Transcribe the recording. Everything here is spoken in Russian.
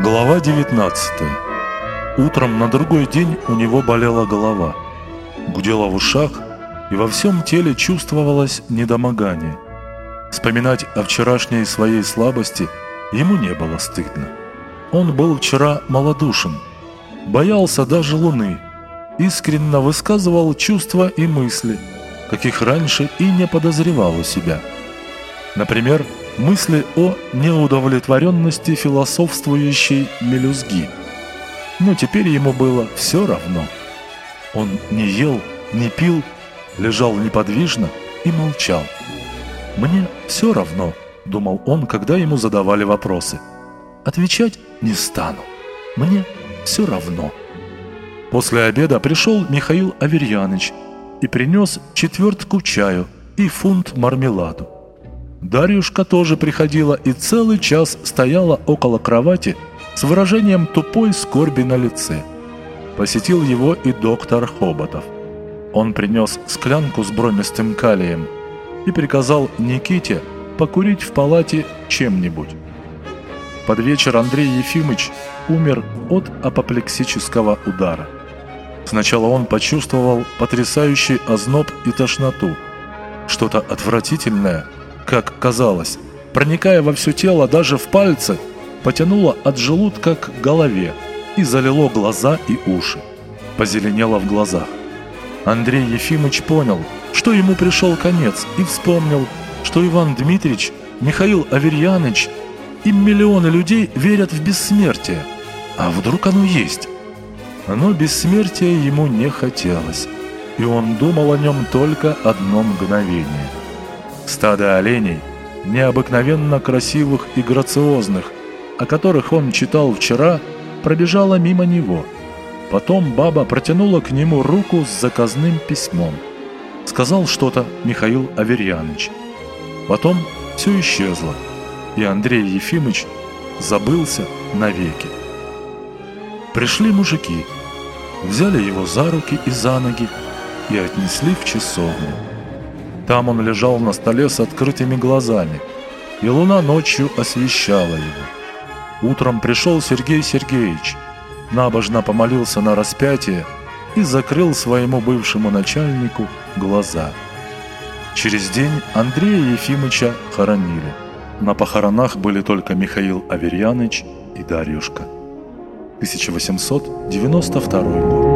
Глава 19 Утром на другой день у него болела голова, гудела в ушах, и во всем теле чувствовалось недомогание. Вспоминать о вчерашней своей слабости ему не было стыдно. Он был вчера малодушен, боялся даже луны, искренне высказывал чувства и мысли, каких раньше и не подозревал у себя. Например, мысли о неудовлетворенности философствующей мелюзги. Но теперь ему было все равно. Он не ел, не пил, лежал неподвижно и молчал. «Мне все равно», — думал он, когда ему задавали вопросы. «Отвечать не стану. Мне все равно». После обеда пришел Михаил Аверьяныч и принес четвертку чаю и фунт мармеладу. Дарюшка тоже приходила и целый час стояла около кровати с выражением тупой скорби на лице. Посетил его и доктор Хоботов. Он принес склянку с бромистым калием и приказал Никите покурить в палате чем-нибудь. Под вечер Андрей Ефимыч умер от апоплексического удара. Сначала он почувствовал потрясающий озноб и тошноту. Что-то отвратительное – как казалось, проникая во все тело, даже в пальцы, потянуло от желудка к голове и залило глаза и уши. Позеленело в глазах. Андрей Ефимович понял, что ему пришел конец, и вспомнил, что Иван Дмитриевич, Михаил Аверьяныч и миллионы людей верят в бессмертие. А вдруг оно есть? Но бессмертия ему не хотелось, и он думал о нем только одно мгновение – Стадо оленей, необыкновенно красивых и грациозных, о которых он читал вчера, пробежало мимо него. Потом баба протянула к нему руку с заказным письмом. Сказал что-то Михаил Аверьяныч. Потом все исчезло, и Андрей Ефимыч забылся навеки. Пришли мужики, взяли его за руки и за ноги и отнесли в часовню. Там он лежал на столе с открытыми глазами, и луна ночью освещала его. Утром пришел Сергей Сергеевич, набожно помолился на распятие и закрыл своему бывшему начальнику глаза. Через день Андрея Ефимыча хоронили. На похоронах были только Михаил Аверьяныч и Дарьюшка. 1892 год.